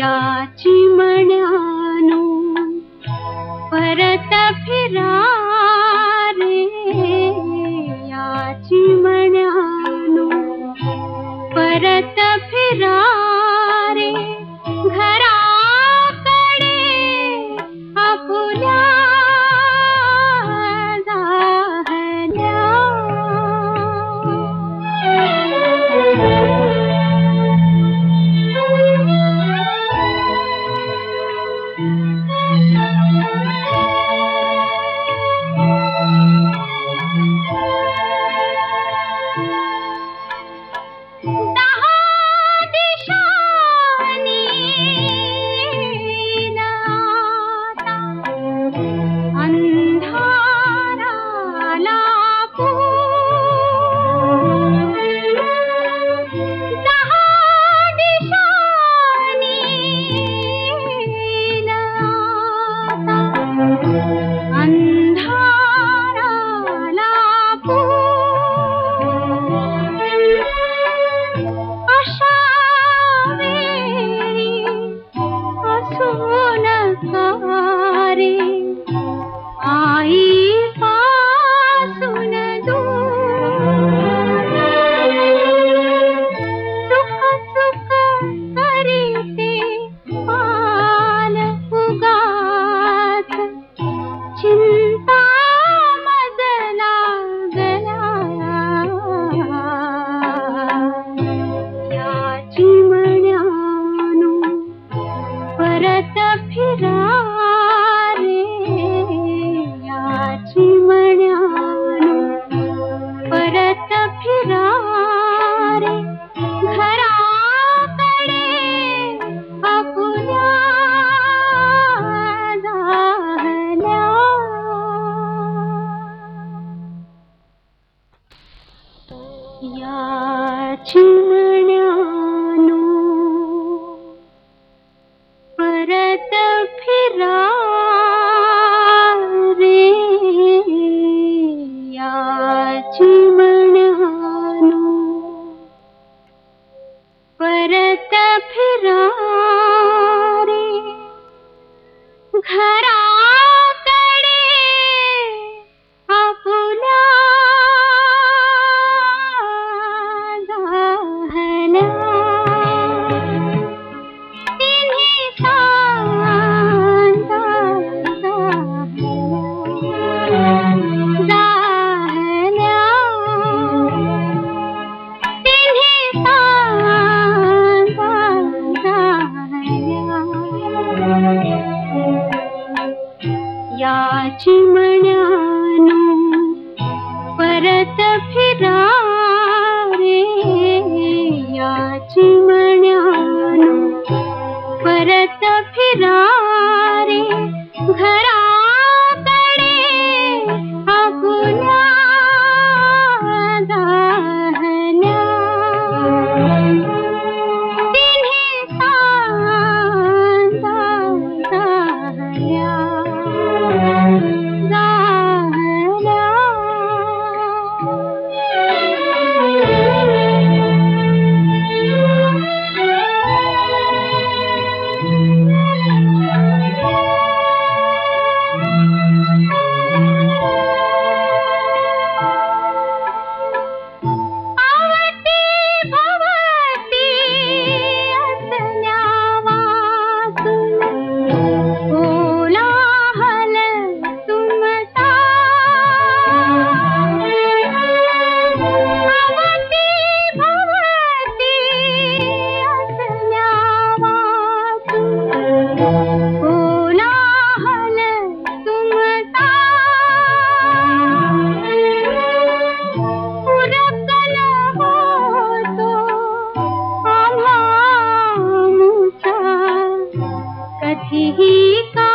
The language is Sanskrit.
याचि मणानो परत फिरारे याचि मणानो परत फिर याचि मन्यानु परत फिरारे याचि मन्यानु याचि मनानम परत फिरारे याचि मनानम परत फिरारे घर ही का